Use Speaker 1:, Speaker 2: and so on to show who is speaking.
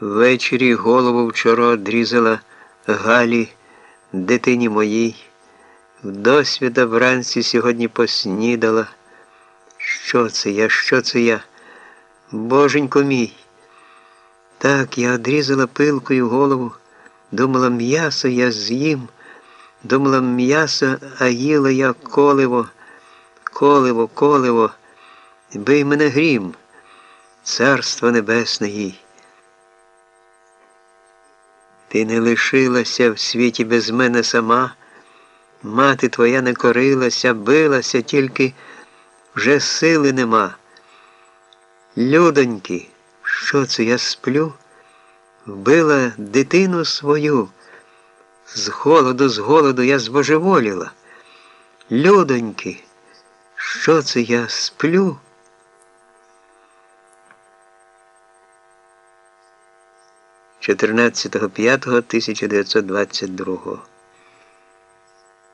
Speaker 1: Ввечері голову вчора одрізала Галі, дитині моїй. Вдосвіда вранці сьогодні поснідала. Що це я, що це я? Боженько мій. Так, я одрізала пилкою голову, думала, м'ясо я з'їм, думала, м'ясо, а їла я коливо, коливо, коливо, бий мене грім, царство небесне їй. Ти не лишилася в світі без мене сама, мати твоя не корилася, билася, тільки вже сили нема. Людоньки, що це я сплю? Вбила дитину свою. З голоду, з голоду я збожеволіла. Людоньки, що це я сплю? 14.05.1922